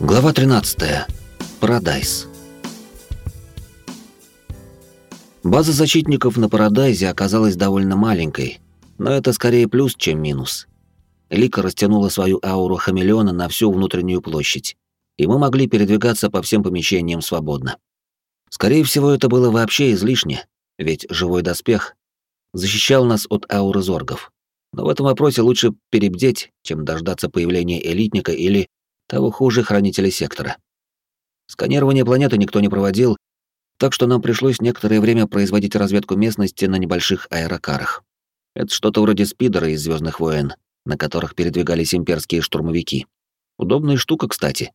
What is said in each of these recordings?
Глава 13. Парадайз. База защитников на Парадайзе оказалась довольно маленькой, но это скорее плюс, чем минус. Лика растянула свою ауру хамелеона на всю внутреннюю площадь, и мы могли передвигаться по всем помещениям свободно. Скорее всего, это было вообще излишне, ведь живой доспех защищал нас от ауры зоргов. Но в этом вопросе лучше перебдеть, чем дождаться появления элитника или того хуже хранители сектора. Сканирование планеты никто не проводил, так что нам пришлось некоторое время производить разведку местности на небольших аэрокарах. Это что-то вроде спидера из Звездных войн, на которых передвигались имперские штурмовики. Удобная штука, кстати.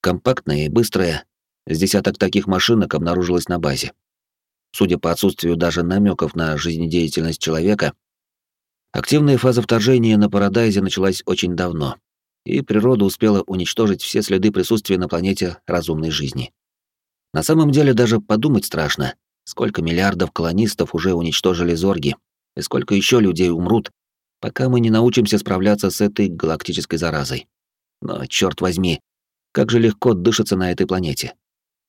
Компактная и быстрая. С десяток таких машинок обнаружилось на базе. Судя по отсутствию даже намеков на жизнедеятельность человека, активная фаза вторжения на Парадайзе началась очень давно, и природа успела уничтожить все следы присутствия на планете разумной жизни. На самом деле даже подумать страшно, сколько миллиардов колонистов уже уничтожили зорги, и сколько еще людей умрут, пока мы не научимся справляться с этой галактической заразой. Но, черт возьми, как же легко дышится на этой планете.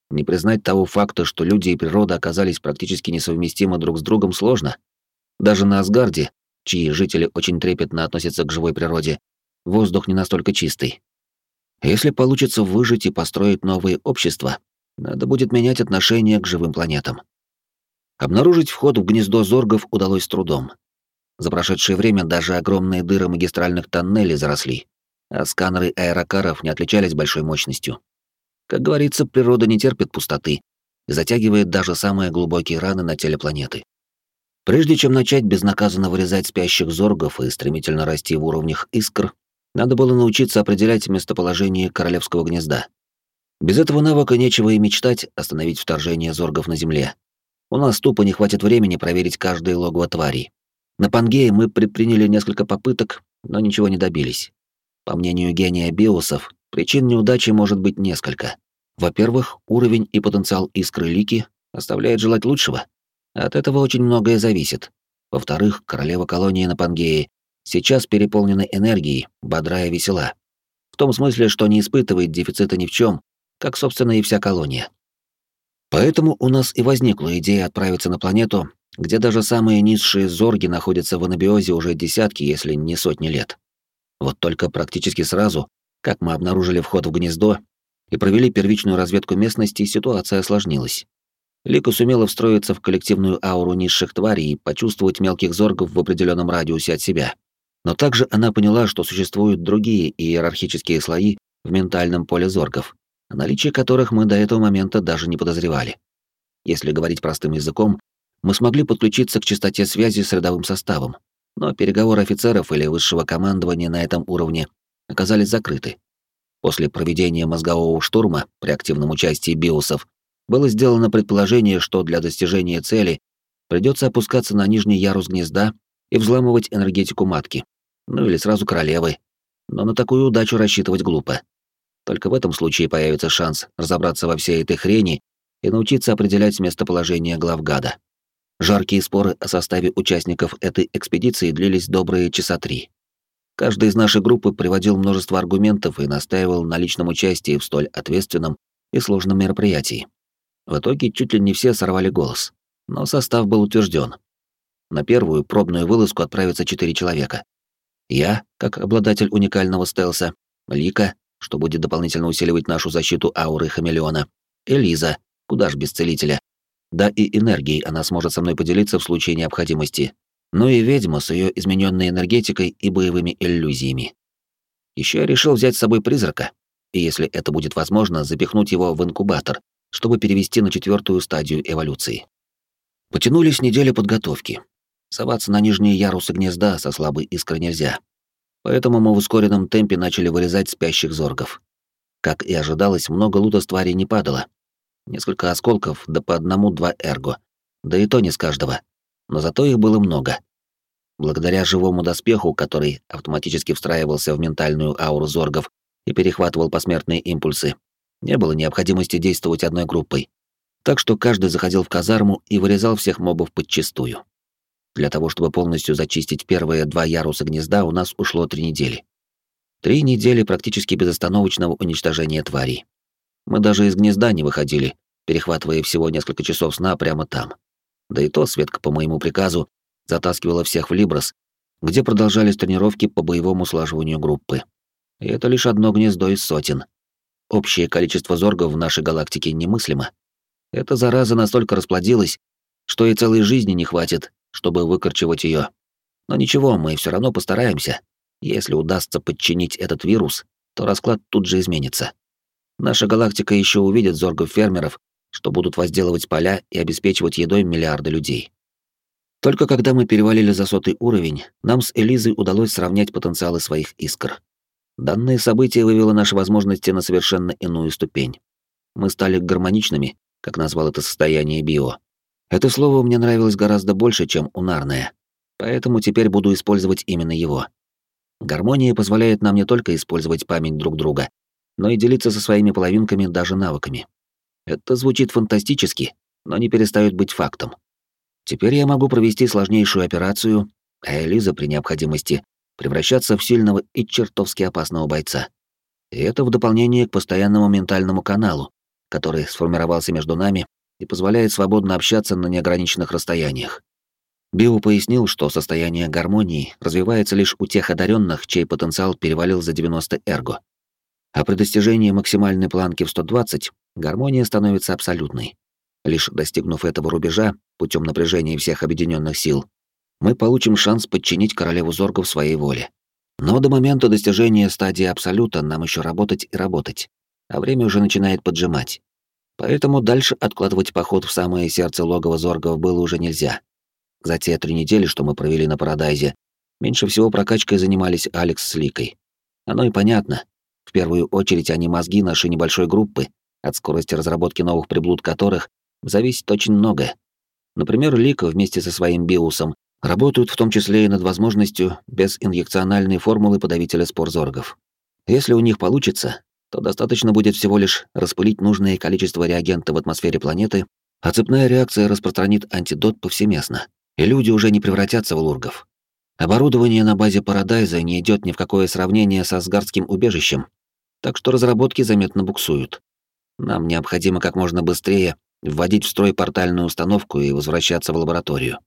Не признать того факта, что люди и природа оказались практически несовместимы друг с другом, сложно. Даже на Асгарде, чьи жители очень трепетно относятся к живой природе, воздух не настолько чистый. Если получится выжить и построить новые общества, надо будет менять отношение к живым планетам. Обнаружить вход в гнездо зоргов удалось с трудом. За прошедшее время даже огромные дыры магистральных тоннелей заросли, а сканеры аэрокаров не отличались большой мощностью. Как говорится, природа не терпит пустоты и затягивает даже самые глубокие раны на теле планеты. Прежде чем начать безнаказанно вырезать спящих зоргов и стремительно расти в уровнях искр, надо было научиться определять местоположение королевского гнезда. Без этого навыка нечего и мечтать остановить вторжение зоргов на Земле. У нас тупо не хватит времени проверить каждое логово тварей. На Пангее мы предприняли несколько попыток, но ничего не добились. По мнению гения биосов, причин неудачи может быть несколько. Во-первых, уровень и потенциал искры Лики оставляет желать лучшего. От этого очень многое зависит. Во-вторых, королева колонии на Пангее сейчас переполнена энергией, бодрая весела. В том смысле, что не испытывает дефицита ни в чем, как, собственно, и вся колония. Поэтому у нас и возникла идея отправиться на планету, где даже самые низшие зорги находятся в анабиозе уже десятки, если не сотни лет. Вот только практически сразу, как мы обнаружили вход в гнездо и провели первичную разведку местности, ситуация осложнилась. Лика сумела встроиться в коллективную ауру низших тварей и почувствовать мелких зоргов в определенном радиусе от себя. Но также она поняла, что существуют другие иерархические слои в ментальном поле зоргов, о наличии которых мы до этого момента даже не подозревали. Если говорить простым языком, мы смогли подключиться к частоте связи с рядовым составом, но переговоры офицеров или высшего командования на этом уровне оказались закрыты. После проведения мозгового штурма при активном участии биосов было сделано предположение, что для достижения цели придется опускаться на нижний ярус гнезда и взламывать энергетику матки, ну или сразу королевы. Но на такую удачу рассчитывать глупо. Только в этом случае появится шанс разобраться во всей этой хрени и научиться определять местоположение главгада. Жаркие споры о составе участников этой экспедиции длились добрые часа три. Каждый из нашей группы приводил множество аргументов и настаивал на личном участии в столь ответственном и сложном мероприятии. В итоге чуть ли не все сорвали голос, но состав был утвержден. На первую пробную вылазку отправятся четыре человека. Я, как обладатель уникального стелса, Лика, что будет дополнительно усиливать нашу защиту ауры хамелеона, Элиза, куда ж без целителя. Да и энергией она сможет со мной поделиться в случае необходимости. Ну и ведьма с ее измененной энергетикой и боевыми иллюзиями. Еще я решил взять с собой призрака, и если это будет возможно, запихнуть его в инкубатор, чтобы перевести на четвертую стадию эволюции. Потянулись недели подготовки, Соваться на нижние ярусы гнезда со слабой искрой нельзя. Поэтому мы в ускоренном темпе начали вырезать спящих зоргов. Как и ожидалось, много лута с тварей не падало. Несколько осколков, да по одному-два эрго. Да и то не с каждого. Но зато их было много. Благодаря живому доспеху, который автоматически встраивался в ментальную ауру зоргов и перехватывал посмертные импульсы, не было необходимости действовать одной группой. Так что каждый заходил в казарму и вырезал всех мобов подчистую. Для того, чтобы полностью зачистить первые два яруса гнезда, у нас ушло три недели. Три недели практически безостановочного уничтожения тварей. Мы даже из гнезда не выходили, перехватывая всего несколько часов сна прямо там. Да и то Светка по моему приказу затаскивала всех в Либрос, где продолжались тренировки по боевому слаживанию группы. И это лишь одно гнездо из сотен. Общее количество зоргов в нашей галактике немыслимо. Эта зараза настолько расплодилась, что и целой жизни не хватит, чтобы выкорчевать ее. Но ничего, мы все равно постараемся. Если удастся подчинить этот вирус, то расклад тут же изменится. Наша галактика еще увидит зоргов-фермеров, что будут возделывать поля и обеспечивать едой миллиарды людей. Только когда мы перевалили за сотый уровень, нам с Элизой удалось сравнять потенциалы своих искр. Данное событие вывело наши возможности на совершенно иную ступень. Мы стали гармоничными, как назвал это состояние био. Это слово мне нравилось гораздо больше, чем унарное, поэтому теперь буду использовать именно его. Гармония позволяет нам не только использовать память друг друга, но и делиться со своими половинками даже навыками. Это звучит фантастически, но не перестает быть фактом. Теперь я могу провести сложнейшую операцию, а Элиза при необходимости превращаться в сильного и чертовски опасного бойца. И это в дополнение к постоянному ментальному каналу, который сформировался между нами и позволяет свободно общаться на неограниченных расстояниях. Био пояснил, что состояние гармонии развивается лишь у тех одаренных, чей потенциал перевалил за 90 эрго. А при достижении максимальной планки в 120 гармония становится абсолютной. Лишь достигнув этого рубежа, путем напряжения всех объединенных сил, мы получим шанс подчинить королеву Зоргов своей воле. Но до момента достижения стадии Абсолюта нам еще работать и работать, а время уже начинает поджимать. Поэтому дальше откладывать поход в самое сердце логова Зоргов было уже нельзя. За те три недели, что мы провели на Парадайзе, меньше всего прокачкой занимались Алекс с Ликой. Оно и понятно. В первую очередь они мозги нашей небольшой группы, от скорости разработки новых приблуд которых зависит очень многое. Например, Лика вместе со своим биусом работают в том числе и над возможностью без инъекциональной формулы подавителя спор зоргов. Если у них получится, то достаточно будет всего лишь распылить нужное количество реагента в атмосфере планеты, а цепная реакция распространит антидот повсеместно, и люди уже не превратятся в лургов. Оборудование на базе Парадайза не идет ни в какое сравнение со Асгардским убежищем, так что разработки заметно буксуют. Нам необходимо как можно быстрее вводить в строй портальную установку и возвращаться в лабораторию.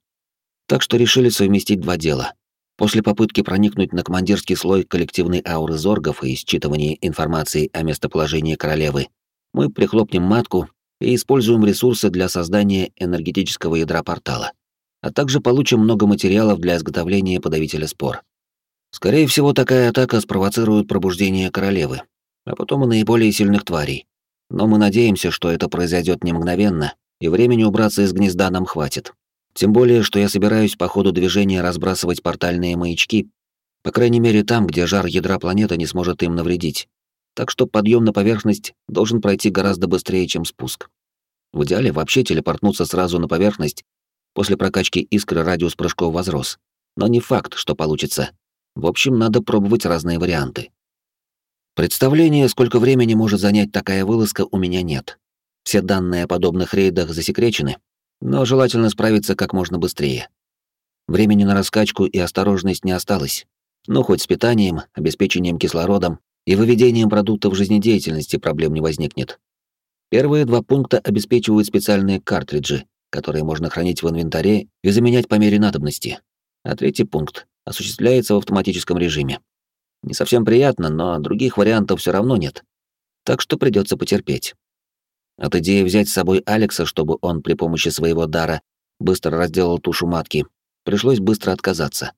Так что решили совместить два дела. После попытки проникнуть на командирский слой коллективной ауры зоргов и считывания информации о местоположении королевы, мы прихлопнем матку и используем ресурсы для создания энергетического ядра портала, а также получим много материалов для изготовления подавителя спор. Скорее всего, такая атака спровоцирует пробуждение королевы, а потом и наиболее сильных тварей, но мы надеемся, что это произойдет не мгновенно, и времени убраться из гнезда нам хватит. Тем более, что я собираюсь по ходу движения разбрасывать портальные маячки, по крайней мере там, где жар ядра планеты не сможет им навредить. Так что подъем на поверхность должен пройти гораздо быстрее, чем спуск. В идеале вообще телепортнуться сразу на поверхность. После прокачки искры радиус прыжков возрос. Но не факт, что получится. В общем, надо пробовать разные варианты. Представления, сколько времени может занять такая вылазка, у меня нет. Все данные о подобных рейдах засекречены, но желательно справиться как можно быстрее. Времени на раскачку и осторожность не осталось. Ну, хоть с питанием, обеспечением кислородом и выведением продуктов жизнедеятельности проблем не возникнет. Первые два пункта обеспечивают специальные картриджи, которые можно хранить в инвентаре и заменять по мере надобности. А третий пункт осуществляется в автоматическом режиме. Не совсем приятно, но других вариантов все равно нет. Так что придется потерпеть. От идеи взять с собой Алекса, чтобы он при помощи своего дара быстро разделал тушу матки, пришлось быстро отказаться.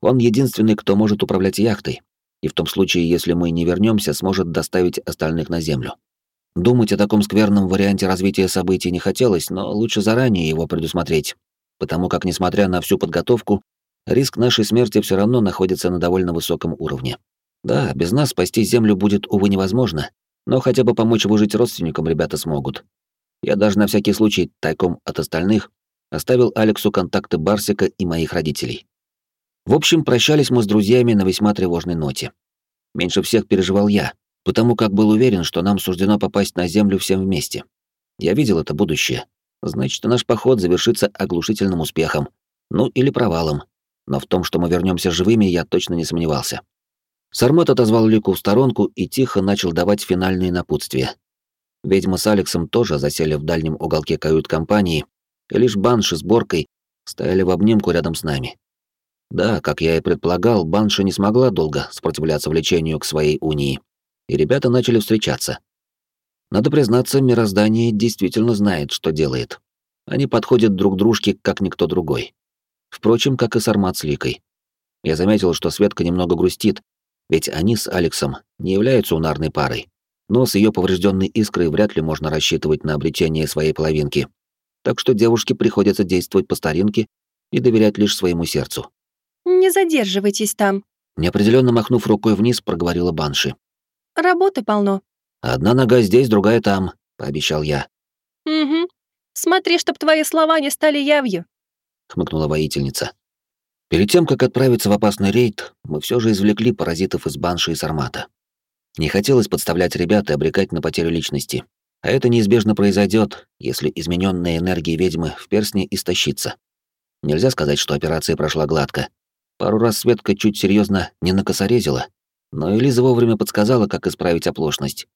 Он единственный, кто может управлять яхтой, и в том случае, если мы не вернемся, сможет доставить остальных на Землю. Думать о таком скверном варианте развития событий не хотелось, но лучше заранее его предусмотреть, потому как, несмотря на всю подготовку, риск нашей смерти все равно находится на довольно высоком уровне. Да, без нас спасти Землю будет, увы, невозможно, но хотя бы помочь выжить родственникам ребята смогут. Я даже на всякий случай, тайком от остальных, оставил Алексу контакты Барсика и моих родителей. В общем, прощались мы с друзьями на весьма тревожной ноте. Меньше всех переживал я, потому как был уверен, что нам суждено попасть на Землю всем вместе. Я видел это будущее. Значит, наш поход завершится оглушительным успехом. Ну, или провалом но в том, что мы вернемся живыми, я точно не сомневался. Сармат отозвал Лику в сторонку и тихо начал давать финальные напутствия. Ведьма с Алексом тоже засели в дальнем уголке кают-компании, и лишь Банши с Боркой стояли в обнимку рядом с нами. Да, как я и предполагал, Банша не смогла долго сопротивляться влечению к своей унии, и ребята начали встречаться. Надо признаться, мироздание действительно знает, что делает. Они подходят друг дружке, как никто другой. Впрочем, как и Сармат с Ликой. Я заметил, что Светка немного грустит, ведь они с Алексом не являются унарной парой но с ее поврежденной искрой вряд ли можно рассчитывать на обретение своей половинки. Так что девушке приходится действовать по старинке и доверять лишь своему сердцу. «Не задерживайтесь там», — неопределенно махнув рукой вниз, проговорила Банши. «Работы полно». «Одна нога здесь, другая там», — пообещал я. «Угу. Смотри, чтоб твои слова не стали явью», — хмыкнула воительница. Перед тем, как отправиться в опасный рейд, мы все же извлекли паразитов из Банши и Сармата. Не хотелось подставлять ребят и обрекать на потерю личности. А это неизбежно произойдет, если измененная энергия ведьмы в перстне истощится. Нельзя сказать, что операция прошла гладко. Пару раз Светка чуть серьезно не накосорезила, но Элиза вовремя подсказала, как исправить оплошность.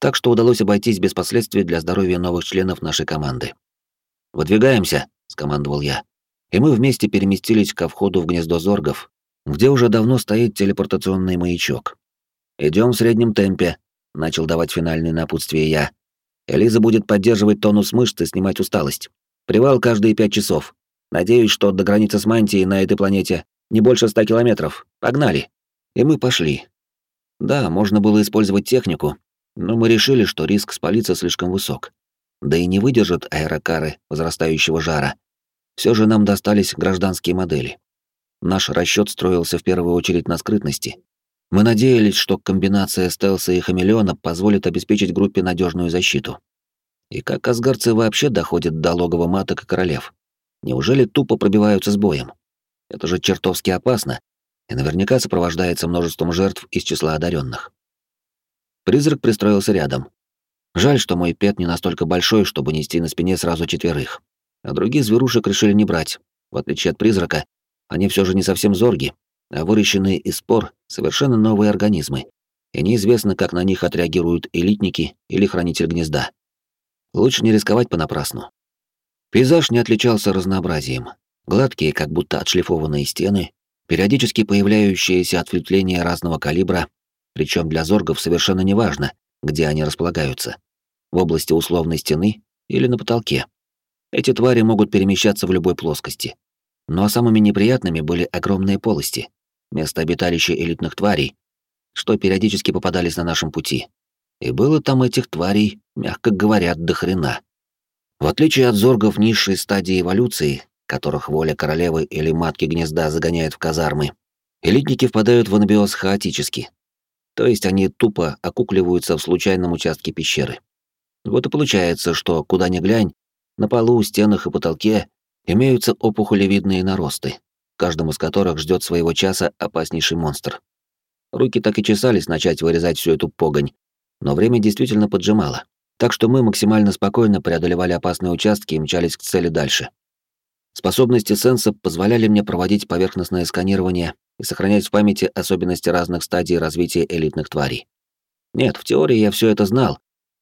Так что удалось обойтись без последствий для здоровья новых членов нашей команды. «Выдвигаемся», — скомандовал я. И мы вместе переместились ко входу в гнездо зоргов, где уже давно стоит телепортационный маячок. Идем в среднем темпе, начал давать финальные напутствия я. Элиза будет поддерживать тонус мышц и снимать усталость. Привал каждые пять часов. Надеюсь, что до границы с мантией на этой планете не больше ста километров. Погнали. И мы пошли. Да, можно было использовать технику, но мы решили, что риск спалиться слишком высок. Да и не выдержат аэрокары возрастающего жара. Все же нам достались гражданские модели. Наш расчет строился в первую очередь на скрытности. Мы надеялись, что комбинация стелса и хамелеона позволит обеспечить группе надежную защиту. И как асгарцы вообще доходят до логова маток и королев? Неужели тупо пробиваются с боем? Это же чертовски опасно, и наверняка сопровождается множеством жертв из числа одаренных. Призрак пристроился рядом. Жаль, что мой пет не настолько большой, чтобы нести на спине сразу четверых. А других зверушек решили не брать. В отличие от призрака, они все же не совсем зорги, а выращенные из спор совершенно новые организмы, и неизвестно, как на них отреагируют элитники или хранитель гнезда. Лучше не рисковать понапрасну. Пейзаж не отличался разнообразием. Гладкие, как будто отшлифованные стены, периодически появляющиеся ответвления разного калибра, причем для зоргов совершенно неважно, где они располагаются — в области условной стены или на потолке. Эти твари могут перемещаться в любой плоскости. Но самыми неприятными были огромные полости, место обиталища элитных тварей, что периодически попадались на нашем пути. И было там этих тварей, мягко говоря, до хрена. В отличие от зоргов низшей стадии эволюции, которых воля королевы или матки гнезда загоняет в казармы, элитники впадают в анабиоз хаотически. То есть они тупо окукливаются в случайном участке пещеры. Вот и получается, что куда ни глянь, на полу, стенах и потолке имеются опухолевидные наросты, каждом из которых ждет своего часа опаснейший монстр. Руки так и чесались начать вырезать всю эту погонь, но время действительно поджимало, так что мы максимально спокойно преодолевали опасные участки и мчались к цели дальше. Способности сенса позволяли мне проводить поверхностное сканирование и сохранять в памяти особенности разных стадий развития элитных тварей. Нет, в теории я все это знал,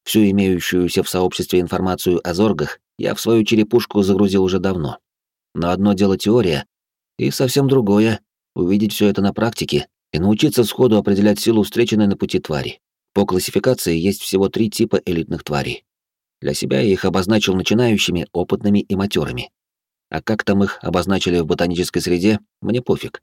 всю имеющуюся в сообществе информацию о зоргах я в свою черепушку загрузил уже давно. Но одно дело теория, и совсем другое — увидеть все это на практике и научиться сходу определять силу встреченной на пути твари. По классификации есть всего три типа элитных тварей. Для себя я их обозначил начинающими, опытными и матерыми. А как там их обозначили в ботанической среде, мне пофиг.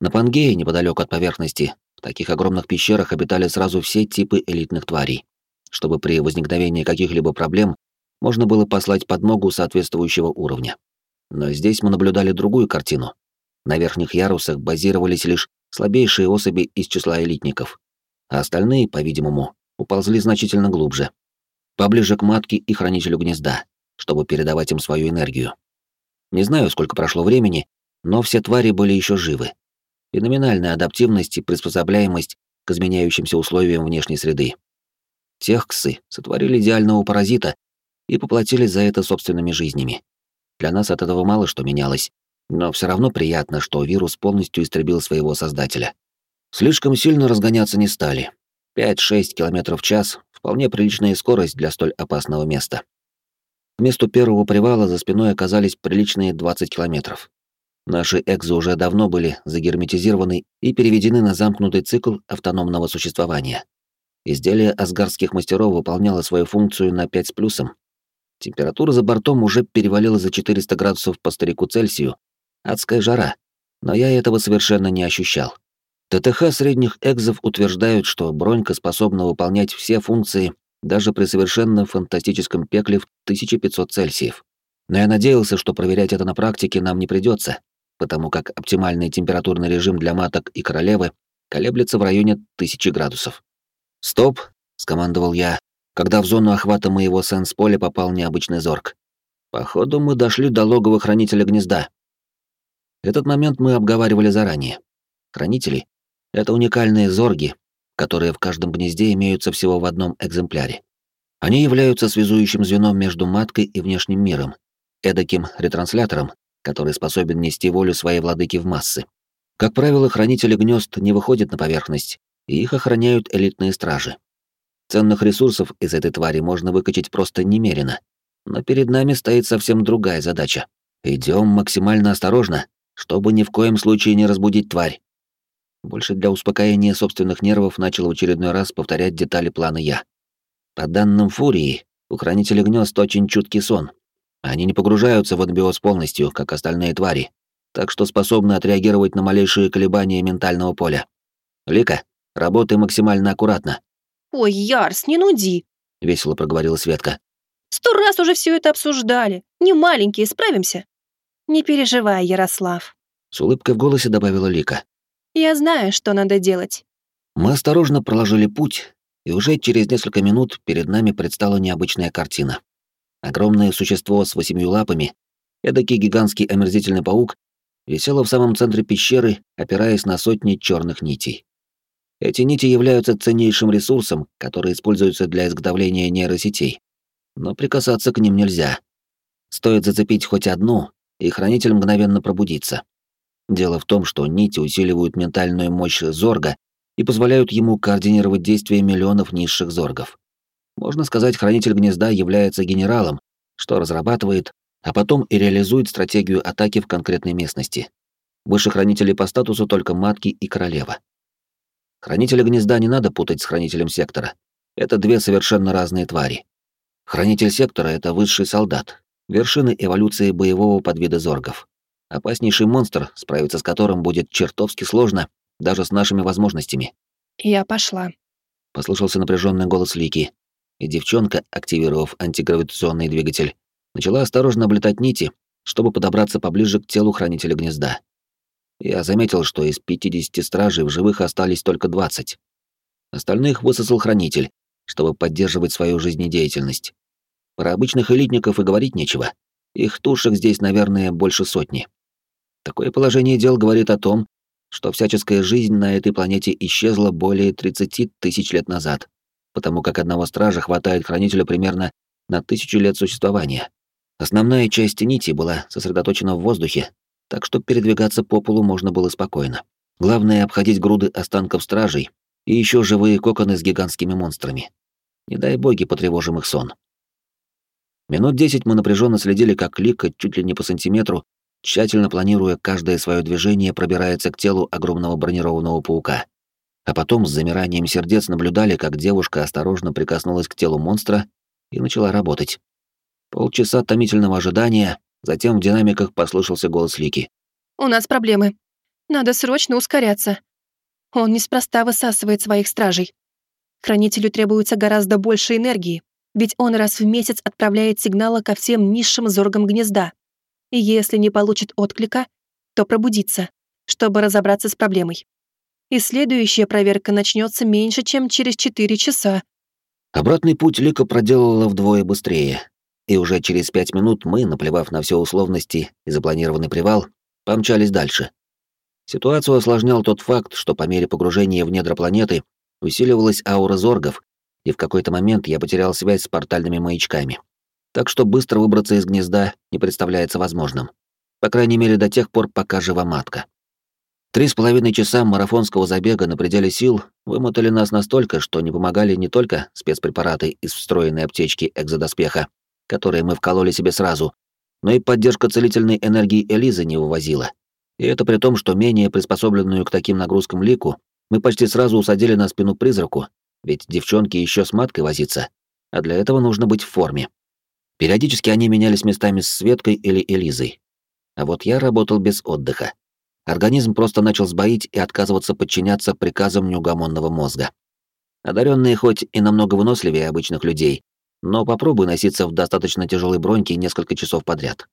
На Пангее, неподалеку от поверхности, в таких огромных пещерах обитали сразу все типы элитных тварей, чтобы при возникновении каких-либо проблем можно было послать подмогу соответствующего уровня. Но здесь мы наблюдали другую картину. На верхних ярусах базировались лишь слабейшие особи из числа элитников, а остальные, по-видимому, уползли значительно глубже, поближе к матке и хранителю гнезда, чтобы передавать им свою энергию. Не знаю, сколько прошло времени, но все твари были еще живы. Феноменальная адаптивность и приспособляемость к изменяющимся условиям внешней среды. Техксы сотворили идеального паразита и поплатились за это собственными жизнями. Для нас от этого мало что менялось, но все равно приятно, что вирус полностью истребил своего создателя. Слишком сильно разгоняться не стали. 5-6 км в час — вполне приличная скорость для столь опасного места. К месту первого привала за спиной оказались приличные 20 километров. Наши экзы уже давно были загерметизированы и переведены на замкнутый цикл автономного существования. Изделие асгарских мастеров выполняло свою функцию на 5 с плюсом. Температура за бортом уже перевалила за 400 градусов по старику Цельсию. Адская жара. Но я этого совершенно не ощущал. ТТХ средних экзов утверждают, что бронька способна выполнять все функции даже при совершенно фантастическом пекле в 1500 Цельсиев. Но я надеялся, что проверять это на практике нам не придется, потому как оптимальный температурный режим для маток и королевы колеблется в районе 1000 градусов. «Стоп!» — скомандовал я, когда в зону охвата моего сенс-поля попал необычный зорг. Походу, мы дошли до логова хранителя гнезда. Этот момент мы обговаривали заранее. Хранители — это уникальные зорги, которые в каждом гнезде имеются всего в одном экземпляре. Они являются связующим звеном между маткой и внешним миром, эдаким ретранслятором, который способен нести волю своей владыки в массы. Как правило, хранители гнезд не выходят на поверхность, и их охраняют элитные стражи. Ценных ресурсов из этой твари можно выкачать просто немерено. Но перед нами стоит совсем другая задача. Идем максимально осторожно, чтобы ни в коем случае не разбудить тварь. Больше для успокоения собственных нервов начал в очередной раз повторять детали плана я. По данным Фурии, у хранителей гнезд очень чуткий сон, они не погружаются в анбиоз полностью, как остальные твари, так что способны отреагировать на малейшие колебания ментального поля. Лика, работай максимально аккуратно. Ой, Ярс, не нуди, весело проговорила Светка. Сто раз уже все это обсуждали. Не маленькие, справимся. Не переживай, Ярослав. С улыбкой в голосе добавила Лика. Я знаю, что надо делать. Мы осторожно проложили путь, и уже через несколько минут перед нами предстала необычная картина. Огромное существо с восемью лапами, эдакий гигантский омерзительный паук, висело в самом центре пещеры, опираясь на сотни черных нитей. Эти нити являются ценнейшим ресурсом, который используется для изготовления нейросетей. Но прикасаться к ним нельзя. Стоит зацепить хоть одну, и хранитель мгновенно пробудится. Дело в том, что нити усиливают ментальную мощь Зорга и позволяют ему координировать действия миллионов низших Зоргов. Можно сказать, хранитель гнезда является генералом, что разрабатывает, а потом и реализует стратегию атаки в конкретной местности. Выше хранителей по статусу только матки и королева. Хранителя гнезда не надо путать с хранителем сектора. Это две совершенно разные твари. Хранитель сектора — это высший солдат, вершины эволюции боевого подвида зоргов. Опаснейший монстр, справиться с которым будет чертовски сложно, даже с нашими возможностями. «Я пошла», — послышался напряженный голос Лики, и девчонка, активировав антигравитационный двигатель, начала осторожно облетать нити, чтобы подобраться поближе к телу хранителя гнезда. Я заметил, что из 50 стражей в живых остались только 20. Остальных высосал хранитель, чтобы поддерживать свою жизнедеятельность. Про обычных элитников и говорить нечего. Их тушек здесь, наверное, больше сотни. Такое положение дел говорит о том, что всяческая жизнь на этой планете исчезла более 30 тысяч лет назад потому как одного стража хватает хранителю примерно на тысячу лет существования. Основная часть нити была сосредоточена в воздухе, так что передвигаться по полу можно было спокойно. Главное — обходить груды останков стражей и еще живые коконы с гигантскими монстрами. Не дай боги потревожим их сон. Минут десять мы напряженно следили, как Лика чуть ли не по сантиметру, тщательно планируя каждое свое движение, пробирается к телу огромного бронированного паука а потом с замиранием сердец наблюдали, как девушка осторожно прикоснулась к телу монстра и начала работать. Полчаса томительного ожидания, затем в динамиках послышался голос Лики. «У нас проблемы. Надо срочно ускоряться. Он неспроста высасывает своих стражей. Хранителю требуется гораздо больше энергии, ведь он раз в месяц отправляет сигналы ко всем низшим зоргам гнезда. И если не получит отклика, то пробудится, чтобы разобраться с проблемой и следующая проверка начнется меньше, чем через 4 часа. Обратный путь Лика проделала вдвое быстрее, и уже через пять минут мы, наплевав на все условности и запланированный привал, помчались дальше. Ситуацию осложнял тот факт, что по мере погружения в недра планеты усиливалась аура зоргов, и в какой-то момент я потерял связь с портальными маячками. Так что быстро выбраться из гнезда не представляется возможным. По крайней мере, до тех пор, пока жива матка. Три с половиной часа марафонского забега на пределе сил вымотали нас настолько, что не помогали не только спецпрепараты из встроенной аптечки экзодоспеха, которые мы вкололи себе сразу, но и поддержка целительной энергии Элизы не вывозила. И это при том, что менее приспособленную к таким нагрузкам лику мы почти сразу усадили на спину призраку, ведь девчонки еще с маткой возиться, а для этого нужно быть в форме. Периодически они менялись местами с Светкой или Элизой. А вот я работал без отдыха. Организм просто начал сбоить и отказываться подчиняться приказам неугомонного мозга. Одаренные хоть и намного выносливее обычных людей, но попробуй носиться в достаточно тяжелой броньке несколько часов подряд.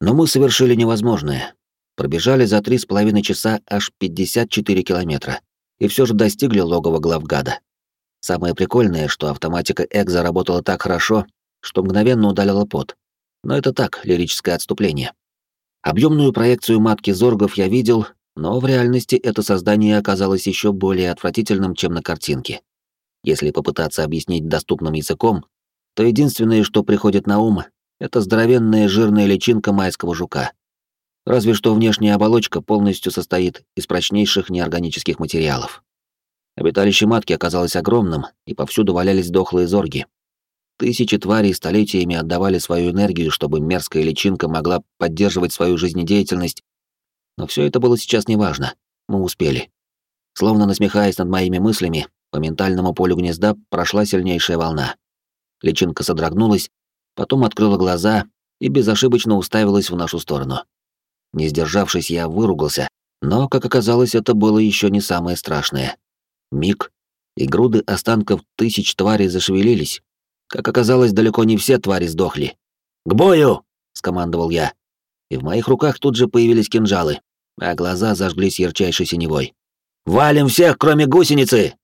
Но мы совершили невозможное. Пробежали за три с половиной часа аж 54 километра и все же достигли логова главгада. Самое прикольное, что автоматика Экза работала так хорошо, что мгновенно удалила пот. Но это так, лирическое отступление. Объемную проекцию матки Зоргов я видел, но в реальности это создание оказалось еще более отвратительным, чем на картинке. Если попытаться объяснить доступным языком, то единственное, что приходит на ум, это здоровенная жирная личинка майского жука. Разве что внешняя оболочка полностью состоит из прочнейших неорганических материалов. Обиталище матки оказалось огромным, и повсюду валялись дохлые зорги, Тысячи тварей столетиями отдавали свою энергию, чтобы мерзкая личинка могла поддерживать свою жизнедеятельность. Но все это было сейчас неважно. Мы успели. Словно насмехаясь над моими мыслями, по ментальному полю гнезда прошла сильнейшая волна. Личинка содрогнулась, потом открыла глаза и безошибочно уставилась в нашу сторону. Не сдержавшись, я выругался, но, как оказалось, это было еще не самое страшное. Миг, и груды останков тысяч тварей зашевелились, как оказалось, далеко не все твари сдохли. «К бою!» — скомандовал я. И в моих руках тут же появились кинжалы, а глаза зажглись ярчайшей синевой. «Валим всех, кроме гусеницы!»